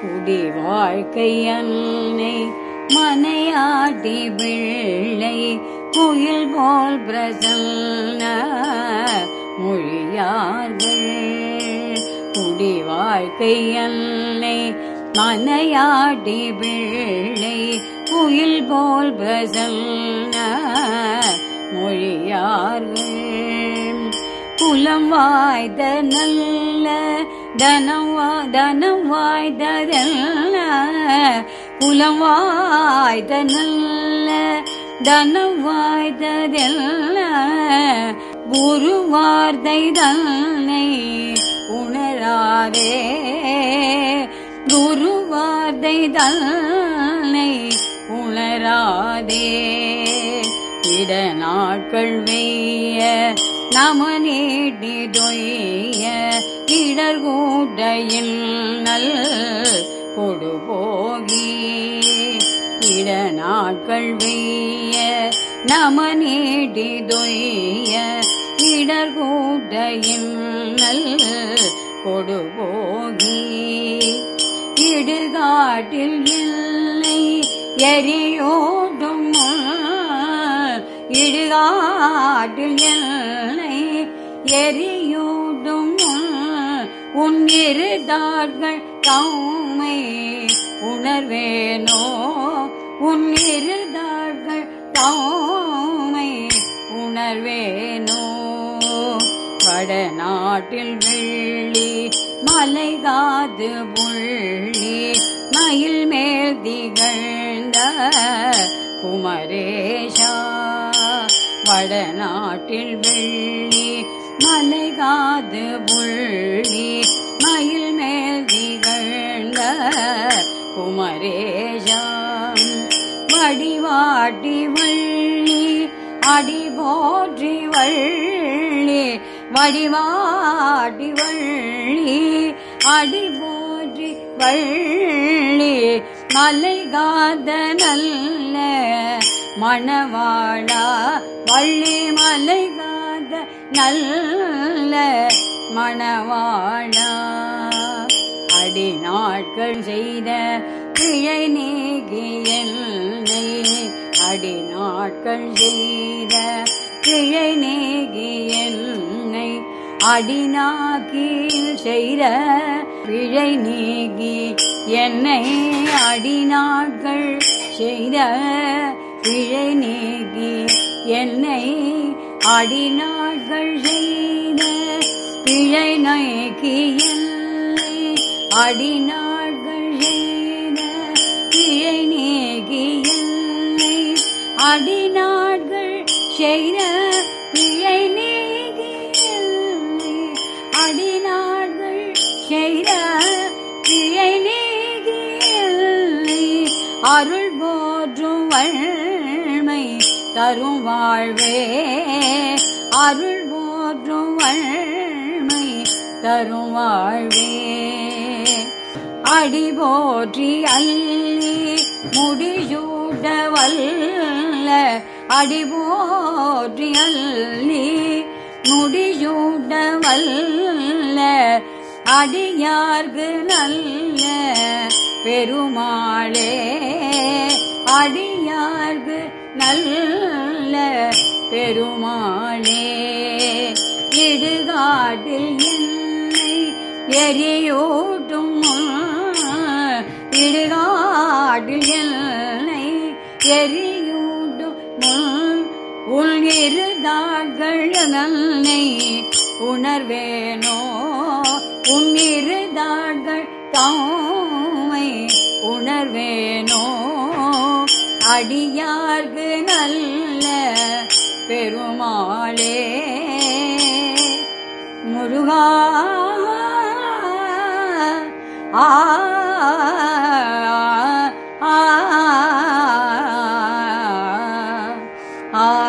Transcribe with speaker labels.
Speaker 1: குடி வாழ்க்கை அன்னை மனையாட்டி பிள்ளை குயில் போல் பிரசன்ன மொழியார்கள். குடி வாழ்க்கை அன்னை மனையாட்டி பிள்ளை குயில் போல் பிரசன்ன மொழியார்கள். குலம் வாய்த நல்ல தனம் வா- தனம் வாய்ந்ததல்ல குலம் வாய்த நல்ல தனம் வாய்தல்ல குரு வார்த்தை தன்னை உணராதே குரு வார்த்தை தன்னை உணராதே. இட நாட்கள் வெய்ய நம நீட்டிதொய்ய கிடர் கூட்டையில் நல் கொடு போகி இட நாட்கள் வெய்ய நம நீட்டிதொய்ய கிடர் கூட்டையில் நல் கொடு போகி இடுகாட்டில் இல்லை எரியோடும் இடுகாட்டில் என்னை எரியூடும் உன் இருதார்கள் தம்மை உணர்வேனோ? உன் இருதார்கள் தம்மை உணர்வேனோ? வடநாட்டில் வெள்ளி மலைகாது புள்ளி மயில் மேல் திகழ்ந்த குமர வடநாட்டில் வெள்ளி மலைகாது புள்ளி மயில் மேல் திகழ்ந்த குமரேஷா வடிவாட்டி வள்ளி அடி போற்றி வள்ளி வடிவாட்டி வள்ளி அடி போற்றி வள்ளி மலைகாத நல்ல மணவாளா வள்ளி மலைகாத நல்ல மணவாழா அடி நாட்கள் செய்த பிழை நீகியன்னை அடி நாட்கள் செய்த பிழை நீகியன்னை அடிநாக்கீழ் செய்த பிழை நீகி என்னை. அடிநாட்கள் செய்த பிழை நீகி என்னை அடிநாட்கள் செய்த பிழை நீக்கி அடிநாட்கள் செய்த பிழை நீக்கி என்னை அடிநாட்கள் செய்த பிழை நீக்கி என்னை அடிநாட்கள் செய்த பிழை நீக்கி அருள் போற்றும் வள்மை தரும் வாழ்வே. அருள் போற்றும் வள்மை தரும் வாழ்வே. அடி போற்றி அள்ளி முடிசூட வல்ல. அடி போற்றி அள்ளி முடிசூட வல்ல. அடியார்க்கு நல்ல பெருமாளே. அடியார்கு நல்ல பெருமாளே இடுகாட்டில் என்னை எரியூட்டும்? இடுகாட்டில் என்னை எரியூட்டும்? உள் இருதார்கள் நன்னை உணர்வேனோ? உன் இருதார்கள் தாமை உணர்வேனோ? அடியார்கு நல்ல பெருமாளே. முருகா ஆ ஆ.